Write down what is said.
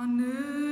Amen.